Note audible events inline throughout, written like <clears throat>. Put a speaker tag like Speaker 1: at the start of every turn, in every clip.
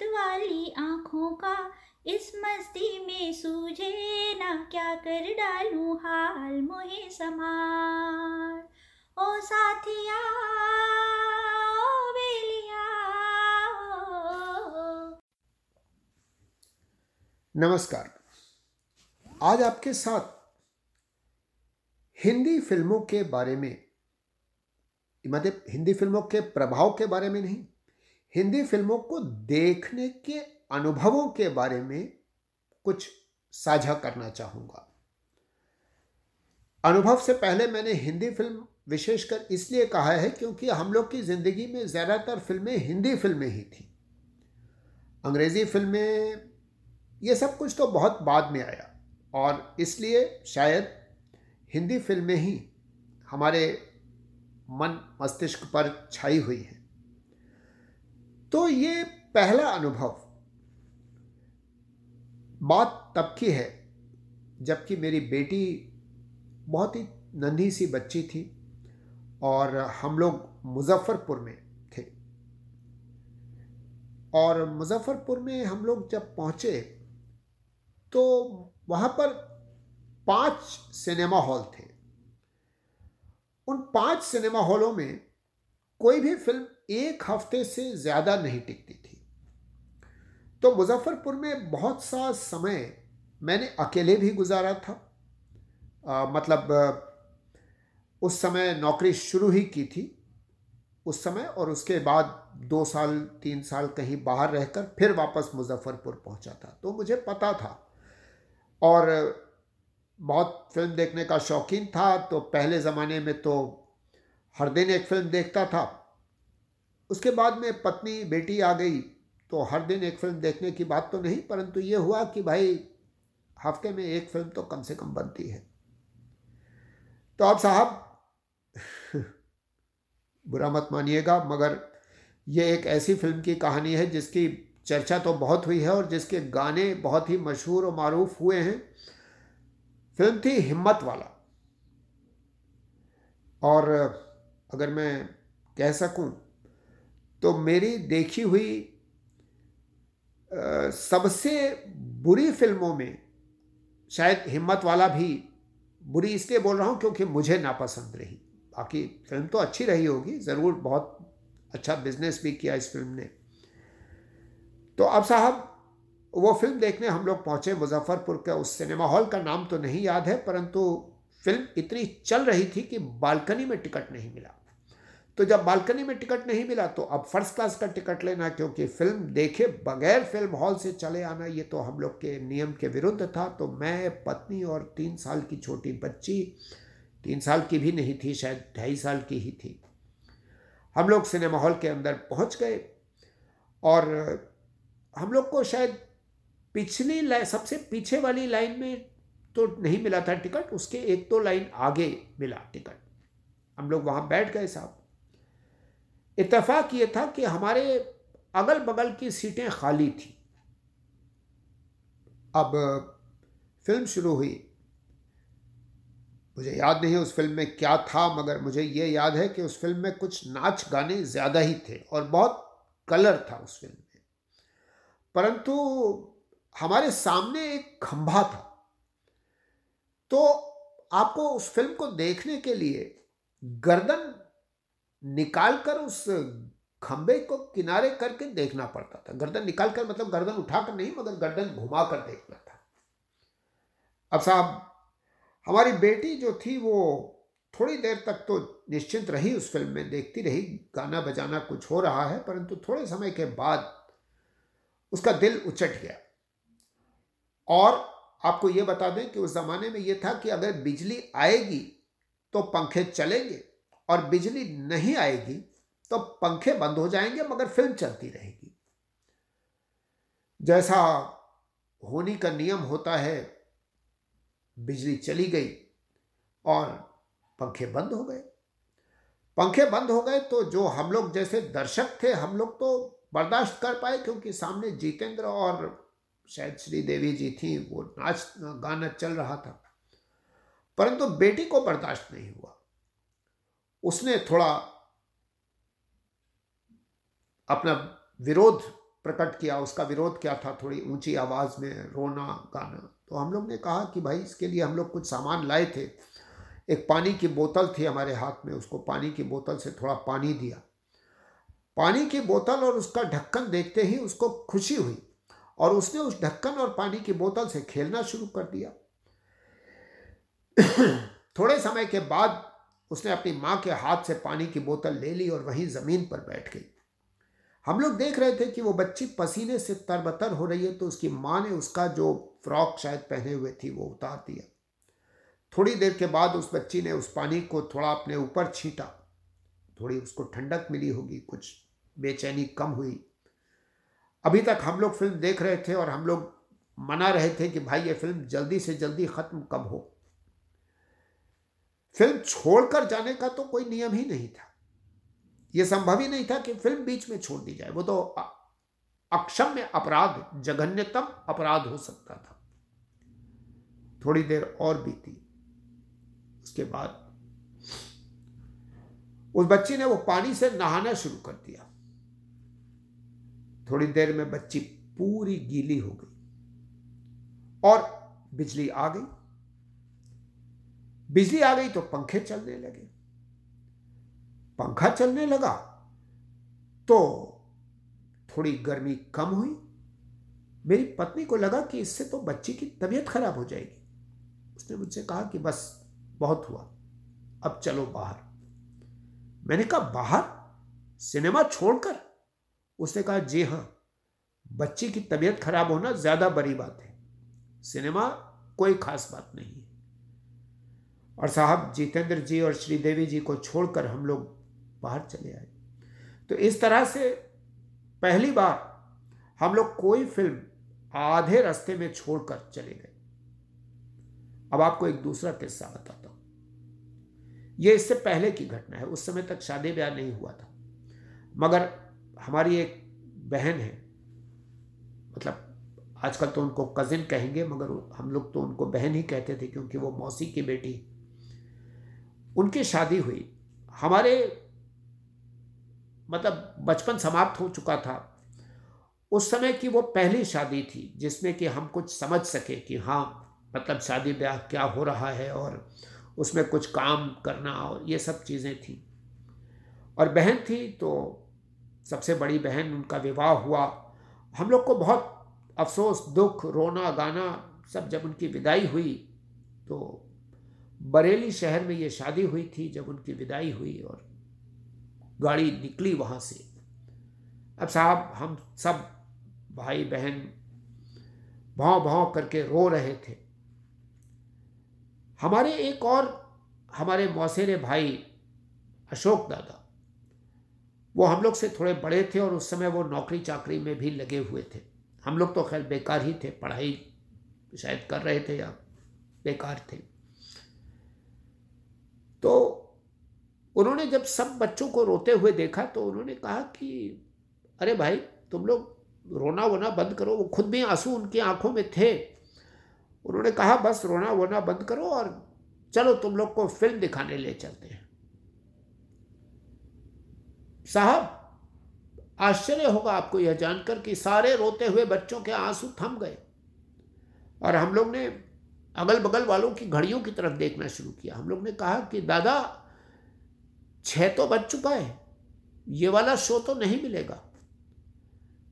Speaker 1: मत वाली आँखों का, इस मस्ती में सूझे ना क्या कर डालूं हाल मोहे समार ओ साथिया, ओ बेलिया
Speaker 2: नमस्कार। आज आपके साथ हिंदी फ़िल्मों के बारे में मतलब हिंदी फ़िल्मों के प्रभाव के बारे में नहीं हिंदी फ़िल्मों को देखने के अनुभवों के बारे में कुछ साझा करना चाहूँगा। अनुभव से पहले मैंने हिंदी फ़िल्म विशेषकर इसलिए कहा है क्योंकि हम लोग की ज़िंदगी में ज़्यादातर फ़िल्में हिंदी फ़िल्में ही थी। अंग्रेज़ी फ़िल्में, ये सब कुछ तो बहुत बाद में आया और इसलिए शायद हिंदी फ़िल्में ही हमारे मन मस्तिष्क पर छाई हुई हैं। तो ये पहला अनुभव बात तब की है जबकि मेरी बेटी बहुत ही नन्ही सी बच्ची थी और हम लोग मुजफ्फरपुर में थे। और मुजफ्फरपुर में हम लोग जब पहुँचे तो वहाँ पर पाँच सिनेमा हॉल थे। उन पाँच सिनेमा हॉलों में कोई भी फ़िल्म एक हफ़्ते से ज़्यादा नहीं टिकती थी। तो मुजफ्फरपुर में बहुत सा समय मैंने अकेले भी गुजारा था। आ, मतलब उस समय नौकरी शुरू ही की थी उस समय और उसके बाद दो साल तीन साल कहीं बाहर रहकर फिर वापस मुजफ्फरपुर पहुँचा था। तो मुझे पता था और बहुत फ़िल्म देखने का शौकीन था। तो पहले ज़माने में तो हर दिन एक फ़िल्म देखता था उसके बाद में पत्नी, बेटी आ गई। तो हर दिन एक फ़िल्म देखने की बात तो नहीं, परंतु ये हुआ कि भाई, हफ़्ते में एक फ़िल्म तो कम से कम बनती है। तो आप साहब, बुरा मत मानिएगा, मगर ये एक ऐसी फ़िल्म की कहानी है जिसकी चर्चा तो बहुत हुई है और जिसके गाने बहुत ही मशहूर और मरूफ हुए हैं। फ़िल्म थी हिम्मत वाला। और अगर मैं कह सकूँ तो मेरी देखी हुई सबसे बुरी फ़िल्मों में शायद हिम्मत वाला भी बुरी इसलिए बोल रहा हूँ क्योंकि मुझे नापसंद रही। बाकी फ़िल्म तो अच्छी रही होगी, ज़रूर बहुत अच्छा बिज़नेस भी किया इस फ़िल्म ने। तो अब साहब, वो फ़िल्म देखने हम लोग पहुँचे मुजफ्फरपुर के उस सिनेमा हॉल का नाम तो नहीं याद है, परंतु फ़िल्म इतनी चल रही थी कि बालकनी में टिकट नहीं मिला। तो जब बालकनी में टिकट नहीं मिला तो अब फ़र्स्ट क्लास का टिकट लेना, क्योंकि फ़िल्म देखे बगैर फ़िल्म हॉल से चले आना, ये तो हम लोग के नियम के विरुद्ध था। तो मैं, पत्नी और तीन साल की छोटी बच्ची, तीन साल की भी नहीं थी, शायद ढाई साल की ही थी। हम लोग सिनेमा हॉल के अंदर पहुँच गए और हम लोग को शायद पिछली लाइन सबसे पीछे वाली लाइन में तो नहीं मिला था टिकट, उसके एक दो लाइन आगे मिला टिकट। हम लोग वहाँ बैठ गए साहब। इतफाक ये था कि हमारे अगल बगल की सीटें खाली थी। अब, फ़िल्म शुरू हुई। मुझे याद नहीं उस फ़िल्म में क्या था, मगर मुझे ये याद है कि उस फ़िल्म में कुछ नाच गाने ज़्यादा ही थे और बहुत कलर था उस फ़िल्म में। परंतु हमारे सामने एक खंभा था। तो आपको उस फ़िल्म को देखने के लिए गर्दन निकालकर उस खंबे को किनारे करके देखना पड़ता था। गर्दन निकालकर मतलब गर्दन उठाकर नहीं, मगर गर्दन घुमाकर देखना था। अब साहब, हमारी बेटी जो थी वो थोड़ी देर तक तो निश्चिंत रही उस फ़िल्म में, देखती रही, गाना बजाना कुछ हो रहा है, परंतु थोड़े समय के बाद उसका दिल उचट गया। और आपको ये बता दें कि उस ज़माने में ये था कि अगर बिजली आएगी तो पंखे चलेंगे और बिजली नहीं आएगी तो पंखे बंद हो जाएँगे, मगर फ़िल्म चलती रहेगी। जैसा होनी का नियम होता है, बिजली चली गई और पंखे बंद हो गए। पंखे बंद हो गए तो जो हम लोग जैसे दर्शक थे, हम लोग तो बर्दाश्त कर पाए, क्योंकि सामने जितेंद्र और शायद श्री देवी जी थी, वो नाच, गाना चल रहा था। परंतु बेटी को बर्दाश्त नहीं हुआ। उसने थोड़ा अपना विरोध प्रकट किया, उसका विरोध क्या था? थोड़ी ऊँची आवाज़ में रोना, गाना। तो हम लोग ने कहा कि भाई, इसके लिए हम लोग कुछ सामान लाए थे। एक पानी की बोतल थी हमारे हाथ में, उसको पानी की बोतल से थोड़ा पानी दिया। पानी की बोतल और उसका ढक्कन देखते ही उसको खुशी हुई और उसने उस ढक्कन और पानी की बोतल से खेलना शुरू कर दिया। <clears throat> थोड़े समय के बाद उसने अपनी माँ के हाथ से पानी की बोतल ले ली और वहीं ज़मीन पर बैठ गई। हम लोग देख रहे थे कि वो बच्ची पसीने से तरबतर हो रही है तो उसकी माँ ने उसका जो फ्रॉक शायद पहने हुए थी वो उतार दिया। थोड़ी देर के बाद उस बच्ची ने उस पानी को थोड़ा अपने ऊपर छींटा। थोड़ी उसको ठंडक मिली होगी, कुछ बेचैनी कम हुई। अभी तक हम लोग फ़िल्म देख रहे थे और हम लोग मना रहे थे कि भाई, ये फ़िल्म जल्दी से जल्दी ख़त्म कब हो? फ़िल्म छोड़कर जाने का तो कोई नियम ही नहीं था। यह संभव ही नहीं था कि फ़िल्म बीच में छोड़ दी जाए। वो तो अक्षम्य अपराध, जघन्यतम अपराध हो सकता था। थोड़ी देर और बीती। उसके बाद उस बच्ची ने वो पानी से नहाना शुरू कर दिया। थोड़ी देर में बच्ची पूरी गीली हो गई और बिजली आ गई। बिजली आ गई तो पंखे चलने लगे। पंखा चलने लगा तो थोड़ी गर्मी कम हुई। मेरी पत्नी को लगा कि इससे तो बच्ची की तबीयत खराब हो जाएगी। उसने मुझसे कहा कि बस, बहुत हुआ, अब चलो बाहर। मैंने कहा, बाहर? सिनेमा छोड़कर? उसने कहा, जी हाँ बच्ची की तबीयत खराब होना ज़्यादा बड़ी बात है। सिनेमा कोई खास बात नहीं। और साहब जितेंद्र जी और श्रीदेवी जी को छोड़कर हम लोग बाहर चले आए। तो इस तरह से पहली बार हम लोग कोई फ़िल्म आधे रास्ते में छोड़कर चले गए। अब आपको एक दूसरा किस्सा बताता हूँ। यह इससे पहले की घटना है, उस समय तक शादी ब्याह नहीं हुआ था। मगर हमारी एक बहन है मतलब आजकल तो उनको कजिन कहेंगे, मगर हम लोग तो उनको बहन ही कहते थे क्योंकि वो मौसी की बेटी उनकी शादी हुई। हमारे मतलब बचपन समाप्त हो चुका था। उस समय की वो पहली शादी थी, जिसमें कि हम कुछ समझ सके कि हाँ मतलब शादी ब्याह क्या हो रहा है और उसमें कुछ काम करना और ये सब चीज़ें थी। और बहन थी तो सबसे बड़ी बहन उनका विवाह हुआ। हम लोग को बहुत अफसोस, दुख, रोना, गाना सब जब उनकी विदाई हुई तो बरेली शहर में ये शादी हुई थी जब उनकी विदाई हुई और गाड़ी निकली वहाँ से। अब साहब, हम सब भाई बहन भाव भाव करके रो रहे थे। हमारे एक और, हमारे मौसेरे भाई अशोक दादा, वो हम लोग से थोड़े बड़े थे और उस समय वो नौकरी चाकरी में भी लगे हुए थे। हम लोग तो खैर बेकार ही थे, पढ़ाई शायद कर रहे थे या बेकार थे। तो उन्होंने जब सब बच्चों को रोते हुए देखा तो उन्होंने कहा कि, अरे भाई, तुम लोग रोना वोना बंद करो, वो खुद भी आँसू उनकी आँखों में थे। उन्होंने कहा, बस रोना वोना बंद करो और चलो तुम लोग को फ़िल्म दिखाने ले चलते हैं। साहब, आश्चर्य होगा आपको यह जानकर कि सारे रोते हुए बच्चों के आँसू थम गए और हम लोग ने अगल बगल वालों की घड़ियों की तरफ़ देखना शुरू किया। हम लोग ने कहा कि, दादा, छह तो बज चुका है, ये वाला शो तो नहीं मिलेगा।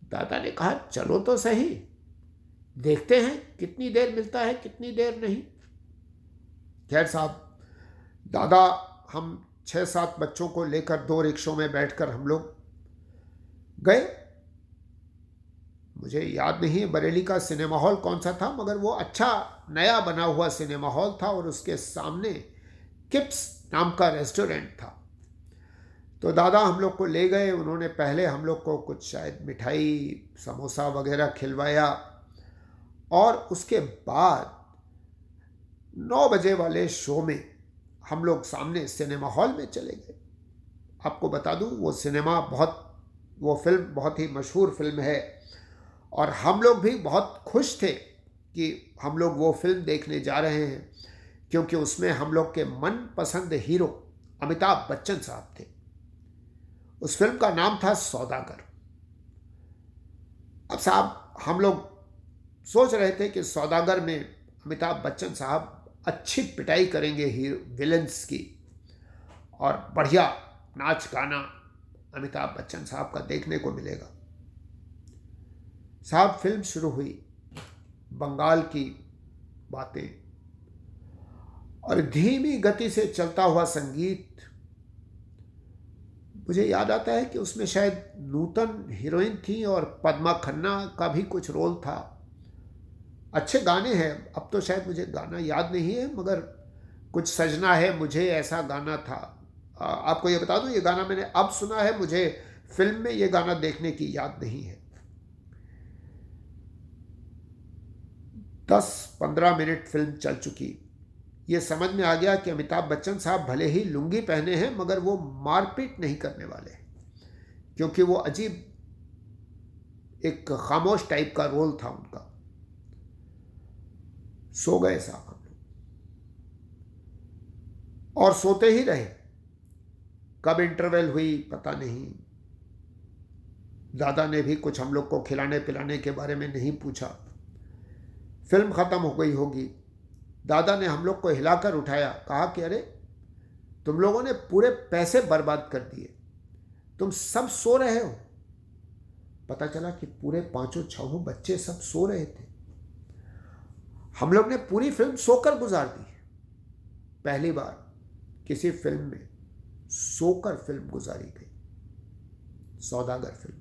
Speaker 2: दादा ने कहा, चलो तो सही, देखते हैं कितनी देर मिलता है, कितनी देर नहीं। खैर साहब, दादा, हम छः सात बच्चों को लेकर दो रिक्शों में बैठकर हम लोग गए। मुझे याद नहीं है बरेली का सिनेमा हॉल कौन सा था, मगर वो अच्छा नया बना हुआ सिनेमा हॉल था और उसके सामने किप्स नाम का रेस्टोरेंट था। तो दादा हम लोग को ले गए, उन्होंने पहले हम लोग को कुछ शायद मिठाई, समोसा वगैरह खिलवाया और उसके बाद नौ बजे वाले शो में हम लोग सामने सिनेमा हॉल में चले गए। आपको बता दूँ, वो सिनेमा बहुत, वो फ़िल्म बहुत ही मशहूर फ़िल्म है और हम लोग भी बहुत खुश थे कि हम लोग वो फ़िल्म देखने जा रहे हैं, क्योंकि उसमें हम लोग के मनपसंद हीरो अमिताभ बच्चन साहब थे। उस फ़िल्म का नाम था सौदागर। अब साहब, हम लोग सोच रहे थे कि सौदागर में अमिताभ बच्चन साहब अच्छी पिटाई करेंगे हीरो, विलन्स की, और बढ़िया नाच गाना अमिताभ बच्चन साहब का देखने को मिलेगा। साहब, फ़िल्म शुरू हुई। बंगाल की बातें। और धीमी गति से चलता हुआ संगीत, मुझे याद आता है कि उसमें शायद नूतन हीरोइन थी और पद्मा खन्ना का भी कुछ रोल था। अच्छे गाने हैं, अब तो शायद मुझे गाना याद नहीं है, मगर कुछ सजना है, मुझे ऐसा गाना था। आपको ये बता दूँ, ये गाना मैंने अब सुना है, मुझे फ़िल्म में ये गाना देखने की याद नहीं है। दस पंद्रह मिनट फ़िल्म चल चुकी। ये समझ में आ गया कि अमिताभ बच्चन साहब भले ही लुंगी पहने हैं, मगर वो मारपीट नहीं करने वाले। क्योंकि वो अजीब एक खामोश टाइप का रोल था उनका। सो गए साहब हम लोग। और सोते ही रहे। कब इंटरवल हुई, पता नहीं। दादा ने भी कुछ हम लोग को खिलाने पिलाने के बारे में नहीं पूछा। फ़िल्म ख़त्म हो गई होगी। दादा ने हम लोग को हिलाकर उठाया, कहा कि अरे, तुम लोगों ने पूरे पैसे बर्बाद कर दिए। तुम सब सो रहे हो। पता चला कि पूरे पाँचों छहों बच्चे सब सो रहे थे। हम लोग ने पूरी फ़िल्म सोकर गुजार दी। पहली बार किसी फ़िल्म में सोकर फ़िल्म गुजारी गई। सौदागर फ़िल्म।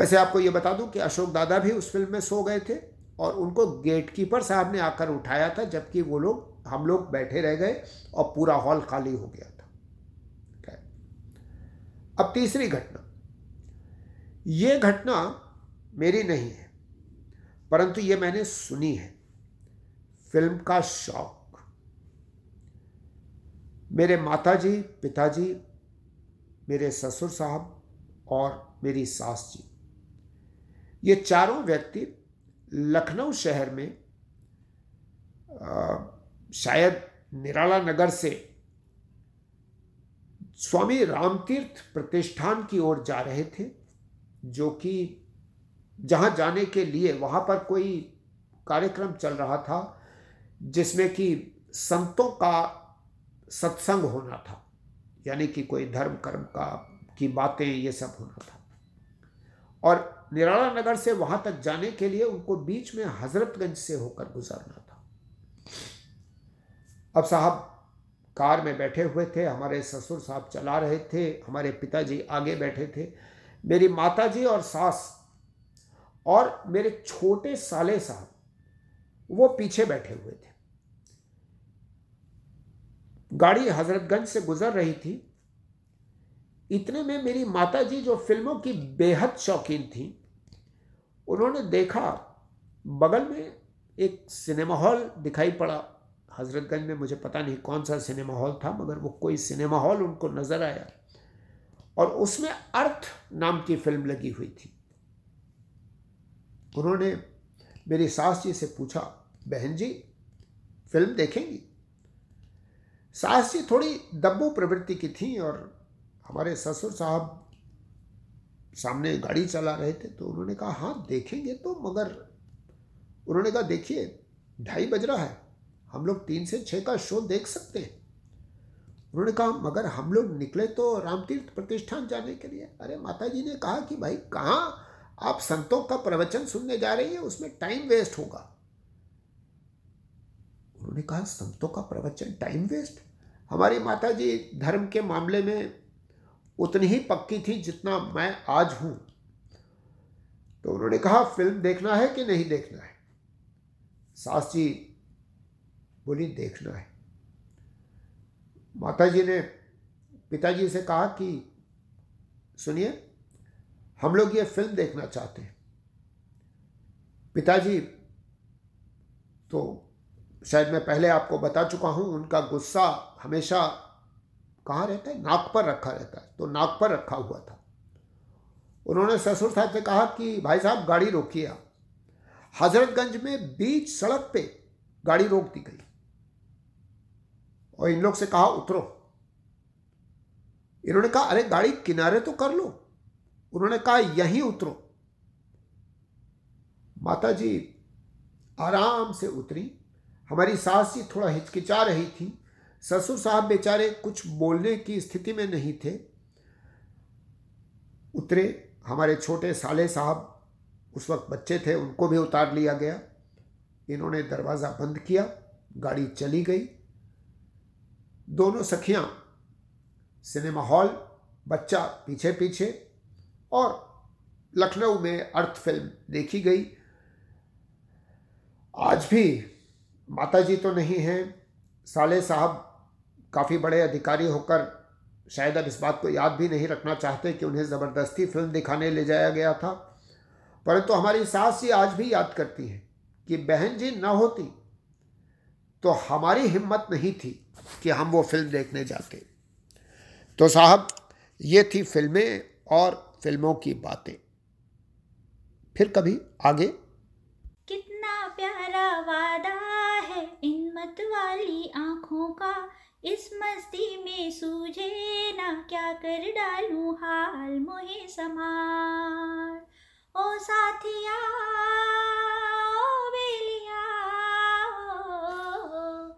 Speaker 2: वैसे आपको यह बता दूँ कि अशोक दादा भी उस फ़िल्म में सो गए थे। और उनको गेटकीपर साहब ने आकर उठाया था, जबकि वो लोग, हम लोग बैठे रह गए और पूरा हॉल खाली हो गया था। अब तीसरी घटना। ये घटना मेरी नहीं है, परंतु ये मैंने सुनी है। फ़िल्म का शौक। मेरे माताजी, पिताजी, मेरे ससुर साहब और मेरी सास जी। ये चारों व्यक्ति लखनऊ शहर में आ, शायद निराला नगर से स्वामी रामतीर्थ प्रतिष्ठान की ओर जा रहे थे जो कि जहाँ जाने के लिए वहाँ पर कोई कार्यक्रम चल रहा था जिसमें कि संतों का सत्संग होना था यानी कि कोई धर्म कर्म का की बातें ये सब होना था। और निराला नगर से वहाँ तक जाने के लिए उनको बीच में हजरतगंज से होकर गुजरना था। अब साहब, कार में बैठे हुए थे, हमारे ससुर साहब चला रहे थे, हमारे पिताजी आगे बैठे थे। मेरी माताजी और सास और मेरे छोटे साले साहब, वो पीछे बैठे हुए थे। गाड़ी हजरतगंज से गुजर रही थी इतने में मेरी माता जी जो फ़िल्मों की बेहद शौकीन थी, उन्होंने देखा, बगल में एक सिनेमा हॉल दिखाई पड़ा। हजरतगंज में मुझे पता नहीं कौन सा सिनेमा हॉल था, मगर वो कोई सिनेमा हॉल उनको नज़र आया। और उसमें अर्थ नाम की फ़िल्म लगी हुई थी। उन्होंने मेरी सास जी से पूछा, बहन जी, फ़िल्म देखेंगी? सास जी थोड़ी दब्बू प्रवृत्ति की थी और हमारे ससुर साहब सामने गाड़ी चला रहे थे तो उन्होंने कहा हाँ देखेंगे तो मगर उन्होंने कहा, देखिए, ढाई बज रहा है, हम लोग तीन से छः का शो देख सकते हैं। उन्होंने कहा, मगर हम लोग निकले तो रामतीर्थ प्रतिष्ठान जाने के लिए। अरे माता जी ने कहा कि, भाई, कहाँ? आप संतों का प्रवचन सुनने जा रही हैं, उसमें टाइम वेस्ट होगा। उन्होंने कहा, संतों का प्रवचन टाइम वेस्ट? हमारी माता जी धर्म के मामले में उतनी ही पक्की थी जितना मैं आज हूँ। तो उन्होंने कहा, फ़िल्म देखना है कि नहीं देखना है? सास जी बोली, देखना है। माता जी ने पिताजी से कहा कि, सुनिए, हम लोग ये फ़िल्म देखना चाहते हैं। पिताजी तो शायद मैं पहले आपको बता चुका हूँ, उनका गुस्सा हमेशा कहाँ रहता है? नाक पर रखा रहता है। तो नाक पर रखा हुआ था। उन्होंने ससुर साहब से कहा कि, भाई साहब, गाड़ी रोकिए आप। हजरतगंज में बीच सड़क पे गाड़ी रोक दी गई। और इन लोग से कहा, उतरो। इन्होंने कहा, अरे, गाड़ी किनारे तो कर लो। उन्होंने कहा, यहीं उतरो। माता जी आराम से उतरी। हमारी सास जी थोड़ा हिचकिचा रही थी। ससुर साहब बेचारे कुछ बोलने की स्थिति में नहीं थे। उतरे, हमारे छोटे साले साहब उस वक्त बच्चे थे, उनको भी उतार लिया गया। इन्होंने दरवाज़ा बंद किया, गाड़ी चली गई। दोनों सखियाँ, सिनेमा हॉल, बच्चा पीछे पीछे और लखनऊ में अर्थ फ़िल्म देखी गई। आज भी माता जी तो नहीं हैं, साले साहब काफ़ी बड़े अधिकारी होकर शायद अब इस बात को याद भी नहीं रखना चाहते कि उन्हें ज़बरदस्ती फ़िल्म दिखाने ले जाया गया था। परंतु हमारी सास जी आज भी याद करती है कि बहन जी न होती तो हमारी हिम्मत नहीं थी कि हम वो फ़िल्म देखने जाते। तो साहब, ये थी फ़िल्में और फ़िल्मों की बातें। फिर कभी आगे?
Speaker 1: कितना प्यारा वादा है इन मत वाली आँखों का। इस मस्ती में सूझे ना क्या कर डालूं हाल मोहे समार ओ साथिया